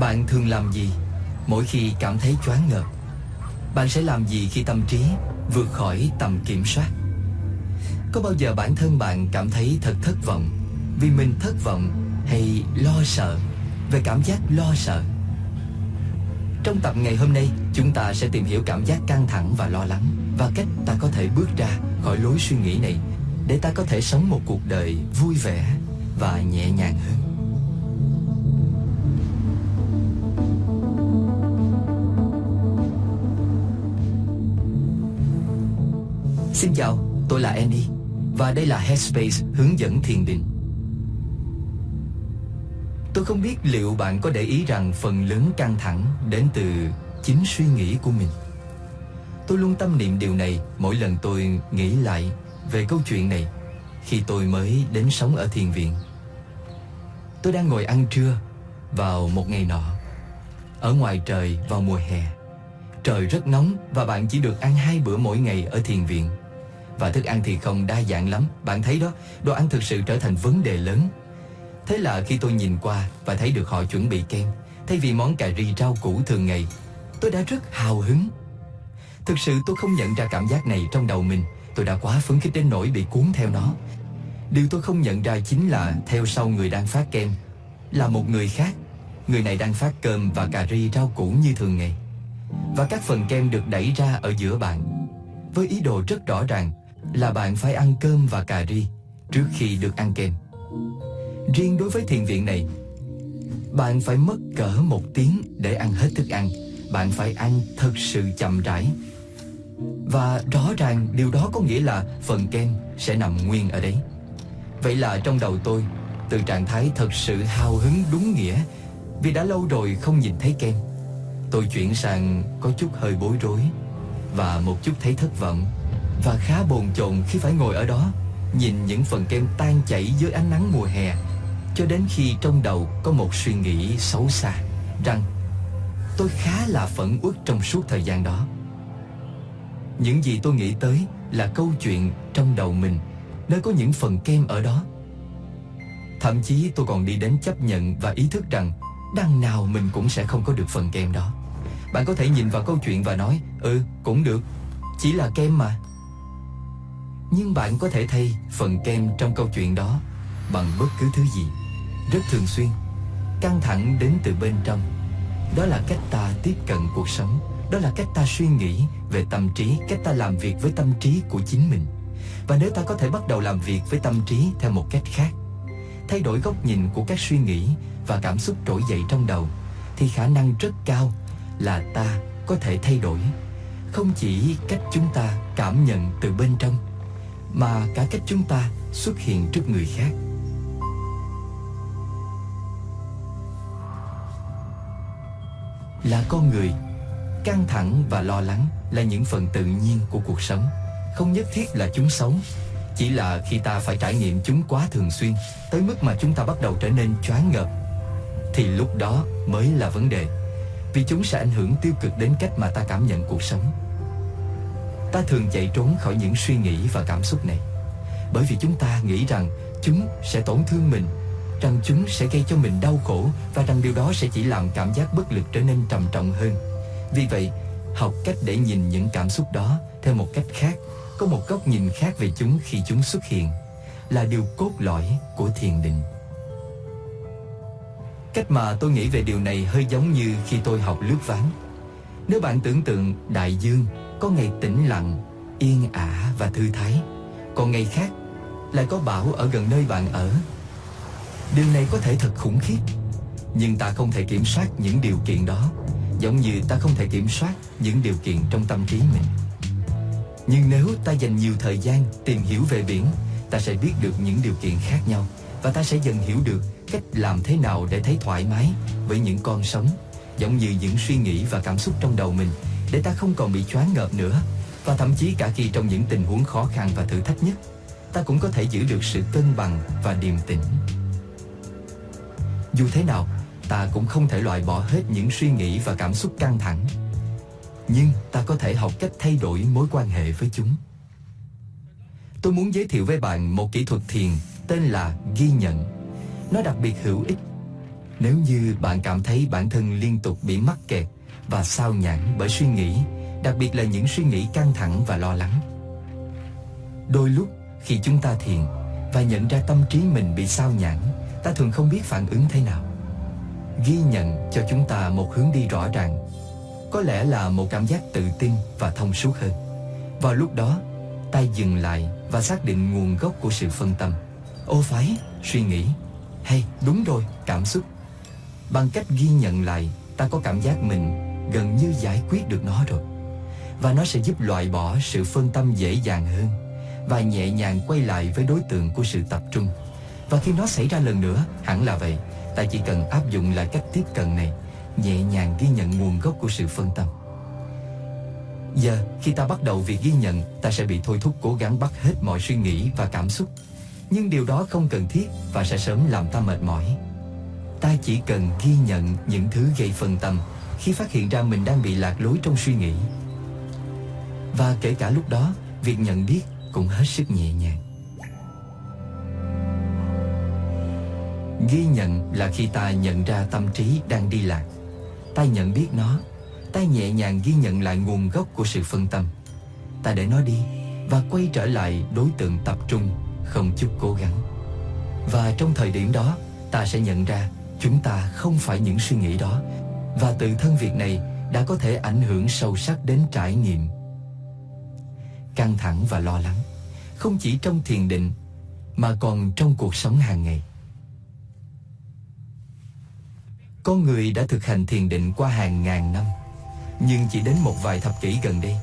Bạn thường làm gì mỗi khi cảm thấy choáng ngợp? Bạn sẽ làm gì khi tâm trí vượt khỏi tầm kiểm soát? Có bao giờ bản thân bạn cảm thấy thật thất vọng vì mình thất vọng hay lo sợ về cảm giác lo sợ? Trong tập ngày hôm nay, chúng ta sẽ tìm hiểu cảm giác căng thẳng và lo lắng và cách ta có thể bước ra khỏi lối suy nghĩ này để ta có thể sống một cuộc đời vui vẻ và nhẹ nhàng hơn. Xin chào, tôi là Andy và đây là Headspace hướng dẫn thiền định. Tôi không biết liệu bạn có để ý rằng phần lớn căng thẳng đến từ chính suy nghĩ của mình. Tôi luôn tâm niệm điều này mỗi lần tôi nghĩ lại về câu chuyện này khi tôi mới đến sống ở thiền viện. Tôi đang ngồi ăn trưa vào một ngày nọ ở ngoài trời vào mùa hè. Trời rất nóng và bạn chỉ được ăn hai bữa mỗi ngày ở thiền viện. Và thức ăn thì không đa dạng lắm, bạn thấy đó, đồ ăn thực sự trở thành vấn đề lớn. Thế là khi tôi nhìn qua và thấy được họ chuẩn bị kem, thay vì món cà ri rau củ thường ngày, tôi đã rất hào hứng. Thực sự tôi không nhận ra cảm giác này trong đầu mình, tôi đã quá phấn khích đến nỗi bị cuốn theo nó. Điều tôi không nhận ra chính là theo sau người đang phát kem là một người khác. Người này đang phát cơm và cà ri rau củ như thường ngày. Và các phần kem được đẩy ra ở giữa bạn với ý đồ rất rõ ràng là bạn phải ăn cơm và cà ri trước khi được ăn kem. Riêng đối với thiền viện này, bạn phải mất cỡ một tiếng để ăn hết thức ăn. Bạn phải ăn thật sự chậm rãi. Và rõ ràng điều đó có nghĩa là phần kem sẽ nằm nguyên ở đấy. Vậy là trong đầu tôi, từ trạng thái thật sự hào hứng đúng nghĩa, vì đã lâu rồi không nhìn thấy kem, tôi chuyển sang có chút hơi bối rối và một chút thấy thất vọng và khá bồn chồn khi phải ngồi ở đó nhìn những phần kem tan chảy dưới ánh nắng mùa hè cho đến khi trong đầu có một suy nghĩ xấu xa rằng tôi khá là phẫn uất trong suốt thời gian đó. Những gì tôi nghĩ tới là câu chuyện trong đầu mình nơi có những phần kem ở đó. Thậm chí tôi còn đi đến chấp nhận và ý thức rằng đằng nào mình cũng sẽ không có được phần kem đó. Bạn có thể nhìn vào câu chuyện và nói Ừ, cũng được, chỉ là kem mà. Nhưng bạn có thể thay phần kem trong câu chuyện đó bằng bất cứ thứ gì, Rất thường xuyên, Căng thẳng đến từ bên trong. Đó là cách ta tiếp cận cuộc sống, Đó là cách ta suy nghĩ về tâm trí, Cách ta làm việc với tâm trí của chính mình. Và nếu ta có thể bắt đầu làm việc với tâm trí theo một cách khác, Thay đổi góc nhìn của các suy nghĩ và cảm xúc trỗi dậy trong đầu, Thì khả năng rất cao là ta có thể thay đổi. Không chỉ cách chúng ta cảm nhận từ bên trong mà cả cách chúng ta xuất hiện trước người khác. Là con người, căng thẳng và lo lắng là những phần tự nhiên của cuộc sống, không nhất thiết là chúng xấu, chỉ là khi ta phải trải nghiệm chúng quá thường xuyên tới mức mà chúng ta bắt đầu trở nên choáng ngợp thì lúc đó mới là vấn đề. Vì chúng sẽ ảnh hưởng tiêu cực đến cách mà ta cảm nhận cuộc sống ta thường chạy trốn khỏi những suy nghĩ và cảm xúc này. Bởi vì chúng ta nghĩ rằng chúng sẽ tổn thương mình, rằng chúng sẽ gây cho mình đau khổ và rằng điều đó sẽ chỉ làm cảm giác bất lực trở nên trầm trọng hơn. Vì vậy, học cách để nhìn những cảm xúc đó theo một cách khác, có một góc nhìn khác về chúng khi chúng xuất hiện, là điều cốt lõi của thiền định. Cách mà tôi nghĩ về điều này hơi giống như khi tôi học lướt ván. Nếu bạn tưởng tượng đại dương có ngày tĩnh lặng, yên ả và thư thái, còn ngày khác lại có bão ở gần nơi bạn ở. Điều này có thể thật khủng khiếp, nhưng ta không thể kiểm soát những điều kiện đó, giống như ta không thể kiểm soát những điều kiện trong tâm trí mình. Nhưng nếu ta dành nhiều thời gian tìm hiểu về biển, ta sẽ biết được những điều kiện khác nhau và ta sẽ dần hiểu được cách làm thế nào để thấy thoải mái với những con sống, giống như những suy nghĩ và cảm xúc trong đầu mình để ta không còn bị choáng ngợp nữa. Và thậm chí cả khi trong những tình huống khó khăn và thử thách nhất, ta cũng có thể giữ được sự cân bằng và điềm tĩnh. Dù thế nào, ta cũng không thể loại bỏ hết những suy nghĩ và cảm xúc căng thẳng. Nhưng ta có thể học cách thay đổi mối quan hệ với chúng. Tôi muốn giới thiệu với bạn một kỹ thuật thiền tên là ghi nhận. Nó đặc biệt hữu ích Nếu như bạn cảm thấy bản thân liên tục bị mắc kẹt và sao nhãn bởi suy nghĩ, đặc biệt là những suy nghĩ căng thẳng và lo lắng. Đôi lúc khi chúng ta thiền và nhận ra tâm trí mình bị sao nhãn, ta thường không biết phản ứng thế nào. Ghi nhận cho chúng ta một hướng đi rõ ràng, có lẽ là một cảm giác tự tin và thông suốt hơn. Vào lúc đó, ta dừng lại và xác định nguồn gốc của sự phân tâm. Ô phái, suy nghĩ, hay đúng rồi, cảm xúc. Bằng cách ghi nhận lại, ta có cảm giác mình gần như giải quyết được nó rồi. Và nó sẽ giúp loại bỏ sự phân tâm dễ dàng hơn và nhẹ nhàng quay lại với đối tượng của sự tập trung. Và khi nó xảy ra lần nữa, hẳn là vậy, ta chỉ cần áp dụng lại cách tiếp cận này, nhẹ nhàng ghi nhận nguồn gốc của sự phân tâm. Giờ, khi ta bắt đầu việc ghi nhận, ta sẽ bị thôi thúc cố gắng bắt hết mọi suy nghĩ và cảm xúc. Nhưng điều đó không cần thiết và sẽ sớm làm ta mệt mỏi. Ta chỉ cần ghi nhận những thứ gây phân tâm khi phát hiện ra mình đang bị lạc lối trong suy nghĩ. Và kể cả lúc đó, việc nhận biết cũng hết sức nhẹ nhàng. Ghi nhận là khi ta nhận ra tâm trí đang đi lạc. Ta nhận biết nó, ta nhẹ nhàng ghi nhận lại nguồn gốc của sự phân tâm. Ta để nó đi và quay trở lại đối tượng tập trung, không chút cố gắng. Và trong thời điểm đó, ta sẽ nhận ra chúng ta không phải những suy nghĩ đó và tự thân việc này đã có thể ảnh hưởng sâu sắc đến trải nghiệm. Căng thẳng và lo lắng, không chỉ trong thiền định, mà còn trong cuộc sống hàng ngày. Con người đã thực hành thiền định qua hàng ngàn năm, nhưng chỉ đến một vài thập kỷ gần đây,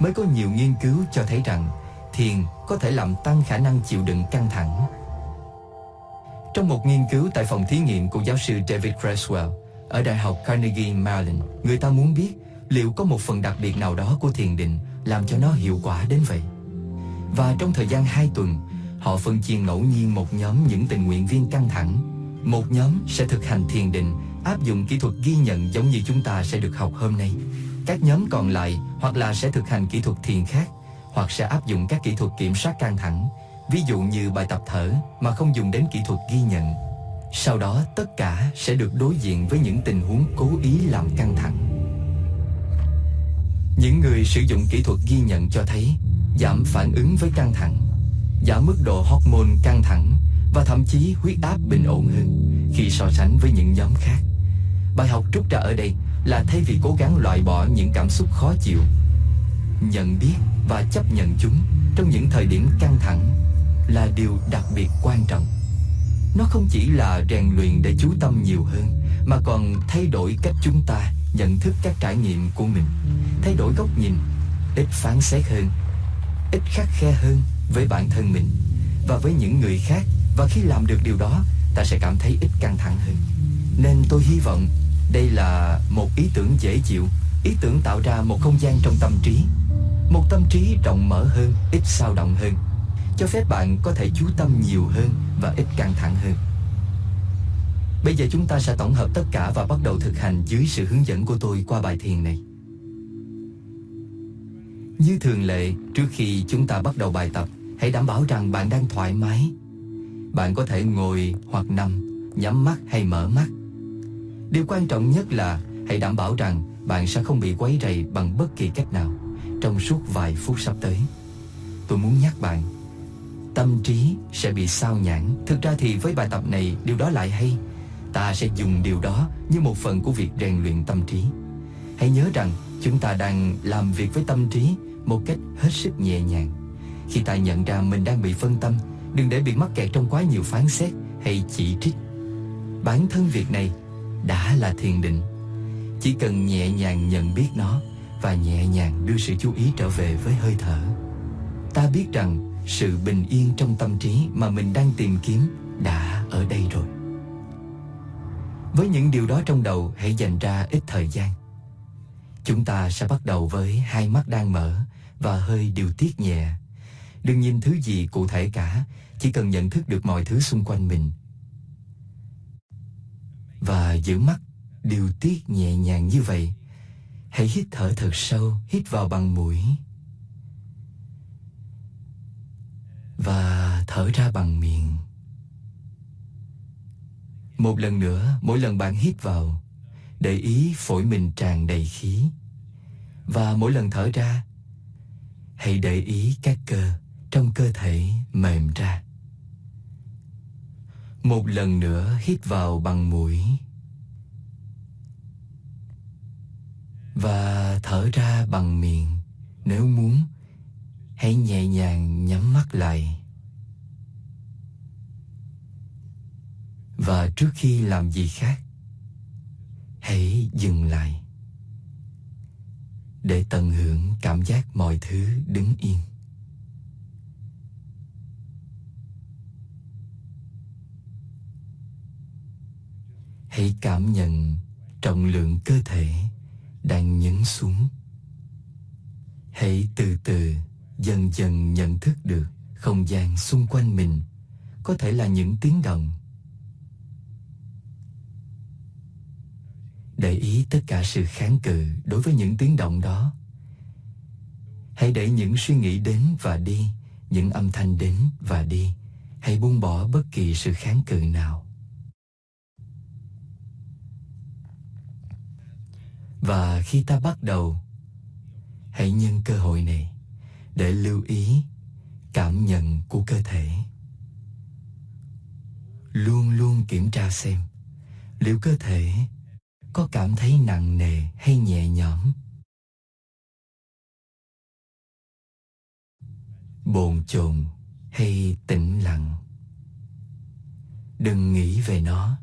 mới có nhiều nghiên cứu cho thấy rằng thiền có thể làm tăng khả năng chịu đựng căng thẳng. Trong một nghiên cứu tại phòng thí nghiệm của giáo sư David Creswell ở Đại học Carnegie Mellon, người ta muốn biết liệu có một phần đặc biệt nào đó của thiền định làm cho nó hiệu quả đến vậy. Và trong thời gian 2 tuần, họ phân chia ngẫu nhiên một nhóm những tình nguyện viên căng thẳng. Một nhóm sẽ thực hành thiền định, áp dụng kỹ thuật ghi nhận giống như chúng ta sẽ được học hôm nay. Các nhóm còn lại hoặc là sẽ thực hành kỹ thuật thiền khác, hoặc sẽ áp dụng các kỹ thuật kiểm soát căng thẳng, ví dụ như bài tập thở mà không dùng đến kỹ thuật ghi nhận. Sau đó tất cả sẽ được đối diện với những tình huống cố ý làm căng thẳng. Những người sử dụng kỹ thuật ghi nhận cho thấy giảm phản ứng với căng thẳng, giảm mức độ hormone căng thẳng và thậm chí huyết áp bình ổn hơn khi so sánh với những nhóm khác. Bài học rút ra ở đây là thay vì cố gắng loại bỏ những cảm xúc khó chịu, nhận biết và chấp nhận chúng trong những thời điểm căng thẳng là điều đặc biệt quan trọng. Nó không chỉ là rèn luyện để chú tâm nhiều hơn mà còn thay đổi cách chúng ta nhận thức các trải nghiệm của mình, thay đổi góc nhìn, ít phán xét hơn, ít khắc khe hơn với bản thân mình. Và với những người khác và khi làm được điều đó, ta sẽ cảm thấy ít căng thẳng hơn. Nên tôi hy vọng đây là một ý tưởng dễ chịu, ý tưởng tạo ra một không gian trong tâm trí, một tâm trí rộng mở hơn, ít sao động hơn cho phép bạn có thể chú tâm nhiều hơn và ít căng thẳng hơn. Bây giờ chúng ta sẽ tổng hợp tất cả và bắt đầu thực hành dưới sự hướng dẫn của tôi qua bài thiền này. Như thường lệ, trước khi chúng ta bắt đầu bài tập, hãy đảm bảo rằng bạn đang thoải mái. Bạn có thể ngồi hoặc nằm, nhắm mắt hay mở mắt. Điều quan trọng nhất là hãy đảm bảo rằng bạn sẽ không bị quấy rầy bằng bất kỳ cách nào trong suốt vài phút sắp tới. Tôi muốn nhắc bạn tâm trí sẽ bị sao nhãn. Thực ra thì với bài tập này, điều đó lại hay. Ta sẽ dùng điều đó như một phần của việc rèn luyện tâm trí. Hãy nhớ rằng chúng ta đang làm việc với tâm trí một cách hết sức nhẹ nhàng. Khi ta nhận ra mình đang bị phân tâm, đừng để bị mắc kẹt trong quá nhiều phán xét hay chỉ trích. Bản thân việc này đã là thiền định. Chỉ cần nhẹ nhàng nhận biết nó và nhẹ nhàng đưa sự chú ý trở về với hơi thở. Ta biết rằng sự bình yên trong tâm trí mà mình đang tìm kiếm đã ở đây rồi. Với những điều đó trong đầu, hãy dành ra ít thời gian. Chúng ta sẽ bắt đầu với hai mắt đang mở và hơi điều tiết nhẹ. Đừng nhìn thứ gì cụ thể cả, chỉ cần nhận thức được mọi thứ xung quanh mình. Và giữ mắt điều tiết nhẹ nhàng như vậy. Hãy hít thở thật sâu, hít vào bằng mũi và thở ra bằng miệng. Một lần nữa, mỗi lần bạn hít vào, để ý phổi mình tràn đầy khí. Và mỗi lần thở ra, hãy để ý các cơ trong cơ thể mềm ra. Một lần nữa hít vào bằng mũi và thở ra bằng miệng. Nếu muốn, hãy nhẹ nhàng nhắm mắt lại. Và trước khi làm gì khác, hãy dừng lại để tận hưởng cảm giác mọi thứ đứng yên. Hãy cảm nhận trọng lượng cơ thể đang nhấn xuống. Hãy từ từ dần dần nhận thức được không gian xung quanh mình có thể là những tiếng động. Để ý tất cả sự kháng cự đối với những tiếng động đó. Hãy để những suy nghĩ đến và đi, những âm thanh đến và đi. Hãy buông bỏ bất kỳ sự kháng cự nào. Và khi ta bắt đầu, hãy nhân cơ hội này để lưu ý cảm nhận của cơ thể. Luôn luôn kiểm tra xem liệu cơ thể có cảm thấy nặng nề hay nhẹ nhõm. Bồn chồn hay tĩnh lặng. Đừng nghĩ về nó,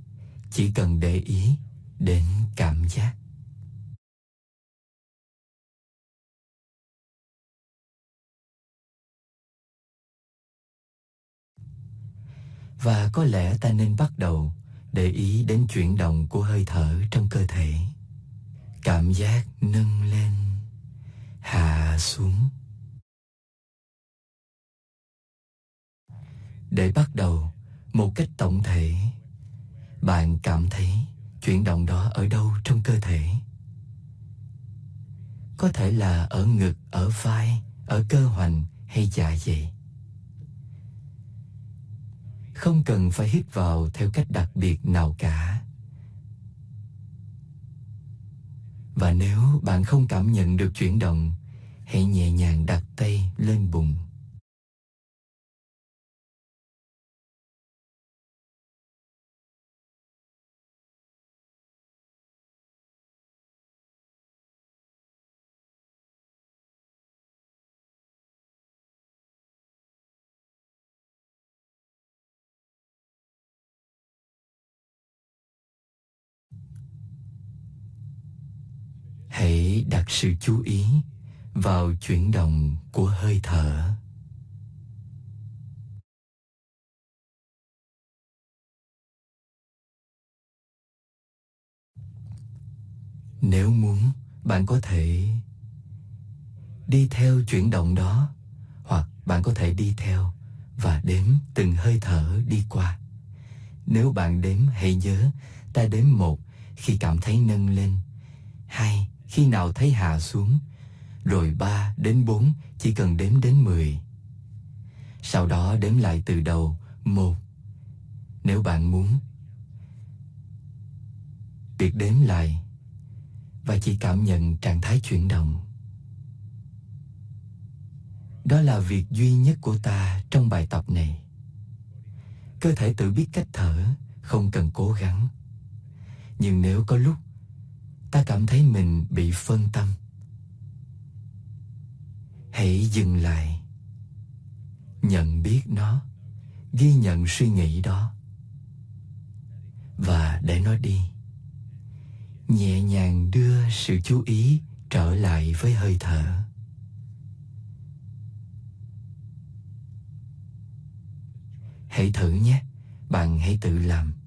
chỉ cần để ý đến cảm giác. Và có lẽ ta nên bắt đầu để ý đến chuyển động của hơi thở trong cơ thể. Cảm giác nâng lên, hạ xuống. Để bắt đầu một cách tổng thể, bạn cảm thấy chuyển động đó ở đâu trong cơ thể? Có thể là ở ngực, ở vai, ở cơ hoành hay dạ dày không cần phải hít vào theo cách đặc biệt nào cả. Và nếu bạn không cảm nhận được chuyển động, hãy nhẹ nhàng đặt tay lên bụng. Sự chú ý vào chuyển động của hơi thở. Nếu muốn, bạn có thể đi theo chuyển động đó, hoặc bạn có thể đi theo và đếm từng hơi thở đi qua. Nếu bạn đếm, hãy nhớ ta đếm một khi cảm thấy nâng lên. Hai khi nào thấy hạ xuống, rồi ba đến bốn chỉ cần đếm đến mười. Sau đó đếm lại từ đầu một. Nếu bạn muốn, việc đếm lại và chỉ cảm nhận trạng thái chuyển động. Đó là việc duy nhất của ta trong bài tập này. Cơ thể tự biết cách thở, không cần cố gắng. Nhưng nếu có lúc ta cảm thấy mình bị phân tâm. Hãy dừng lại. Nhận biết nó. Ghi nhận suy nghĩ đó. Và để nó đi. Nhẹ nhàng đưa sự chú ý trở lại với hơi thở. Hãy thử nhé. Bạn hãy tự làm.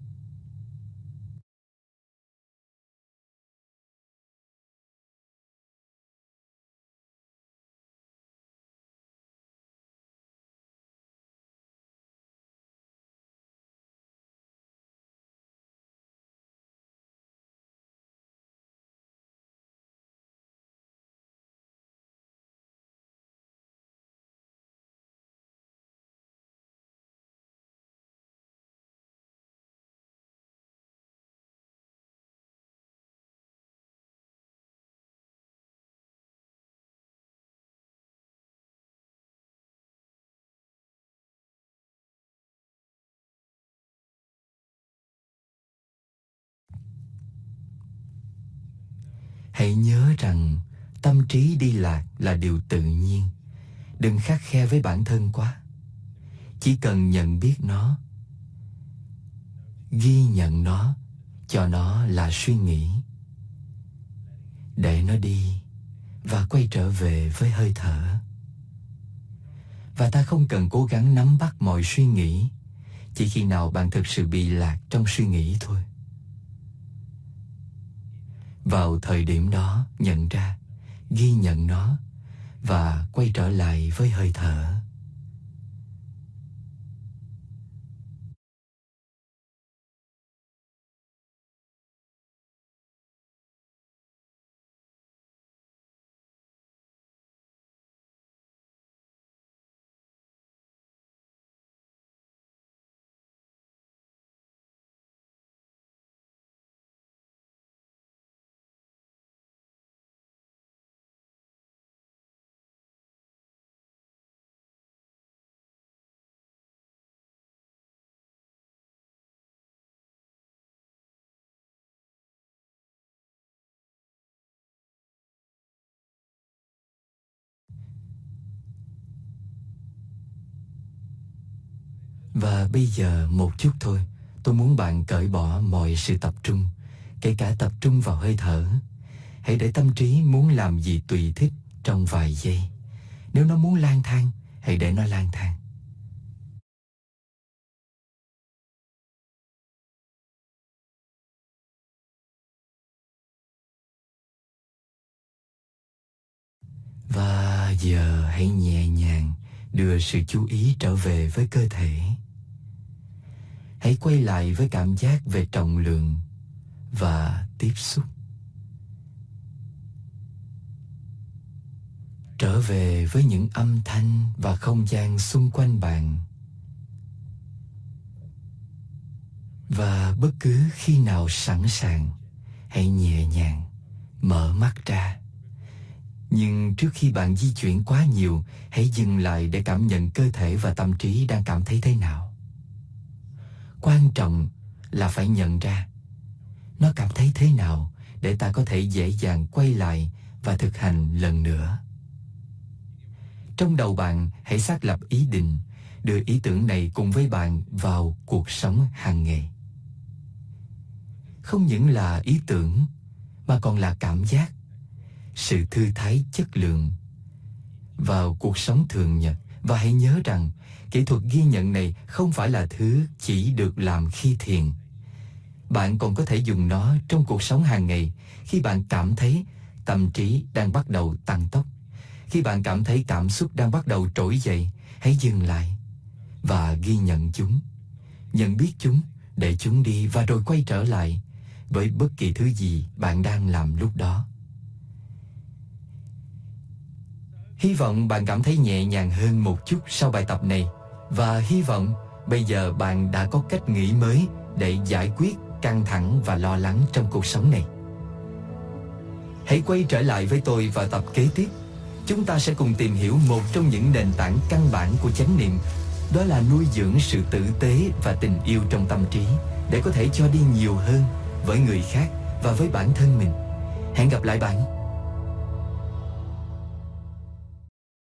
Hãy nhớ rằng tâm trí đi lạc là điều tự nhiên. Đừng khắc khe với bản thân quá. Chỉ cần nhận biết nó, ghi nhận nó, cho nó là suy nghĩ. Để nó đi và quay trở về với hơi thở. Và ta không cần cố gắng nắm bắt mọi suy nghĩ, chỉ khi nào bạn thực sự bị lạc trong suy nghĩ thôi vào thời điểm đó, nhận ra, ghi nhận nó và quay trở lại với hơi thở. Và bây giờ một chút thôi, tôi muốn bạn cởi bỏ mọi sự tập trung, kể cả tập trung vào hơi thở. Hãy để tâm trí muốn làm gì tùy thích trong vài giây. Nếu nó muốn lang thang, hãy để nó lang thang. Và giờ hãy nhẹ nhàng đưa sự chú ý trở về với cơ thể hãy quay lại với cảm giác về trọng lượng và tiếp xúc. Trở về với những âm thanh và không gian xung quanh bạn. Và bất cứ khi nào sẵn sàng, hãy nhẹ nhàng, mở mắt ra. Nhưng trước khi bạn di chuyển quá nhiều, hãy dừng lại để cảm nhận cơ thể và tâm trí đang cảm thấy thế nào quan trọng là phải nhận ra nó cảm thấy thế nào để ta có thể dễ dàng quay lại và thực hành lần nữa. Trong đầu bạn, hãy xác lập ý định, đưa ý tưởng này cùng với bạn vào cuộc sống hàng ngày. Không những là ý tưởng, mà còn là cảm giác, sự thư thái chất lượng vào cuộc sống thường nhật. Và hãy nhớ rằng Kỹ thuật ghi nhận này không phải là thứ chỉ được làm khi thiền. Bạn còn có thể dùng nó trong cuộc sống hàng ngày khi bạn cảm thấy tâm trí đang bắt đầu tăng tốc. Khi bạn cảm thấy cảm xúc đang bắt đầu trỗi dậy, hãy dừng lại và ghi nhận chúng. Nhận biết chúng để chúng đi và rồi quay trở lại với bất kỳ thứ gì bạn đang làm lúc đó. Hy vọng bạn cảm thấy nhẹ nhàng hơn một chút sau bài tập này và hy vọng bây giờ bạn đã có cách nghĩ mới để giải quyết căng thẳng và lo lắng trong cuộc sống này. Hãy quay trở lại với tôi vào tập kế tiếp. Chúng ta sẽ cùng tìm hiểu một trong những nền tảng căn bản của chánh niệm, đó là nuôi dưỡng sự tử tế và tình yêu trong tâm trí để có thể cho đi nhiều hơn với người khác và với bản thân mình. Hẹn gặp lại bạn.